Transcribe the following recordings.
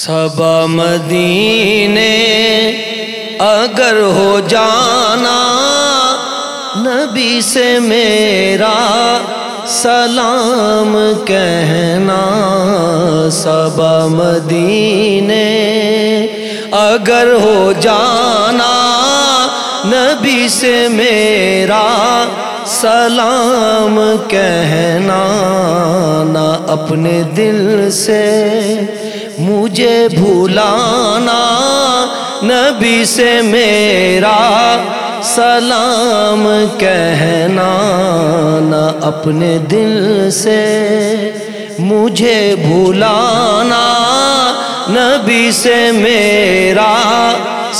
سبا مدینے اگر ہو جانا نبی سے میرا سلام کہنا سبا مدینے اگر ہو جانا نبی سے میرا سلام کہنا نہ اپنے دل سے، مجھے بھولانا نبی سے میرا سلام کہنا نہ اپنے دل سے، مجھے بھولانا نبی سے میرا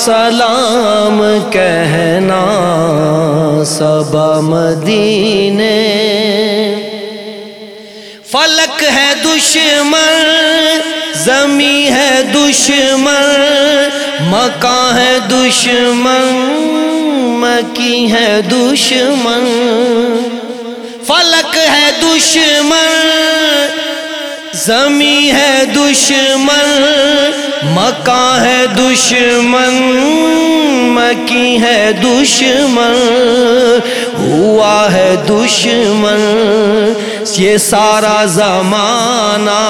سلام کہنا سبا مدینے۔ فلک ہے دشمن زمیں ہے دشمن، مکان ہے دشمن، مکی ہے دشمن۔ فلک ہے دشمن زمیں ہے دشمن مکان ہے دشمن، مکی ہے دشمن، ہوا ہے دشمن، یہ سارا زمانہ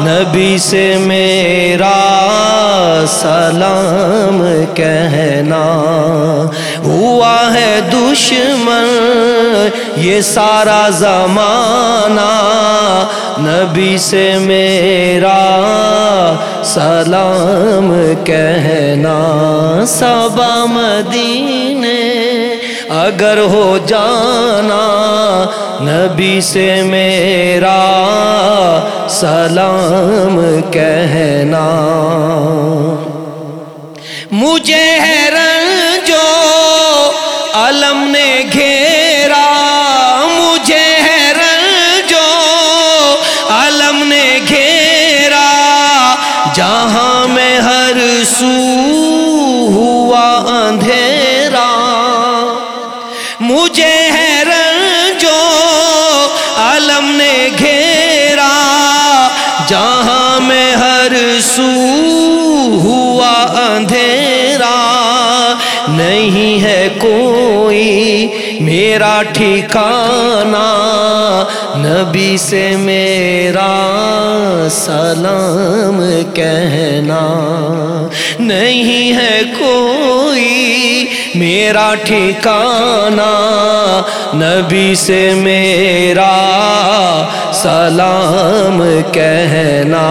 نبی سے میرا سلام کہنا۔ ہوا ہے دشمن، یہ سارا زمانہ نبی سے میرا سلام کہنا سبا مدینے، اگر ہو جانا نبی سے میرا سلام کہنا۔ مجھے ہے رنجو علم نے سو ہوا اندھیرا۔ مجھے ہے رنجو علم نے گھیرا۔ جہاں میں ہر سو ہوا اندھیرا۔ نہیں ہے کوئی میرا ٹھکانہ۔ نبی سے میرا سلام کہنا۔ نہیں ہے کوئی، میرا ٹھکانہ نبی سے میرا سلام کہنا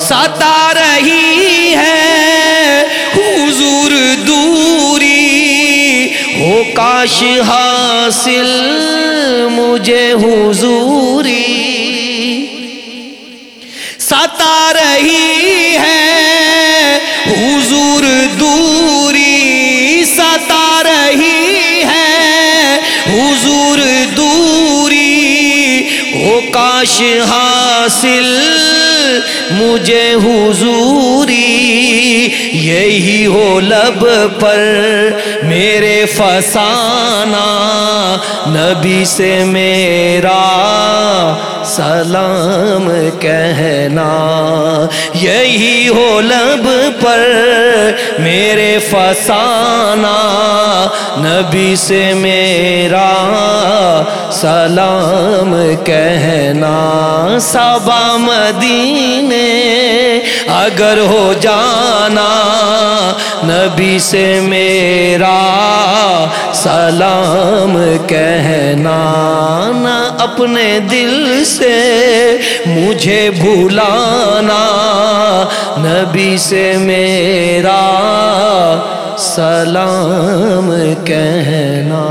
ستا رہی ہے حضور دوری، ہو کاش حاصل مجھے حضوری۔ ستا رہی کاش حاصل مجھے حضوری یہی ہو لب پر میرے فسانہ نبی سے میرا سلام کہنا، یہی ہو لب پر میرے فسانہ، نبی سے میرا سلام کہنا۔ سبا مدینے اگر ہو جانا، نبی سے میرا سلام کہنا نہ اپنے دل سے مجھے بھولانا نبی سے میرا سلام کہنا۔